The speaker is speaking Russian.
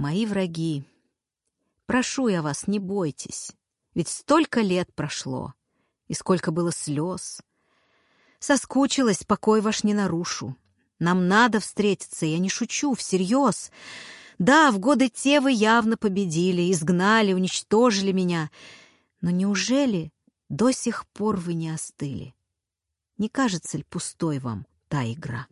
Мои враги, прошу я вас, не бойтесь, ведь столько лет прошло, и сколько было слез. Соскучилась, покой ваш не нарушу. Нам надо встретиться, я не шучу, всерьез. Да, в годы те вы явно победили, изгнали, уничтожили меня. Но неужели до сих пор вы не остыли? Не кажется ли пустой вам та игра?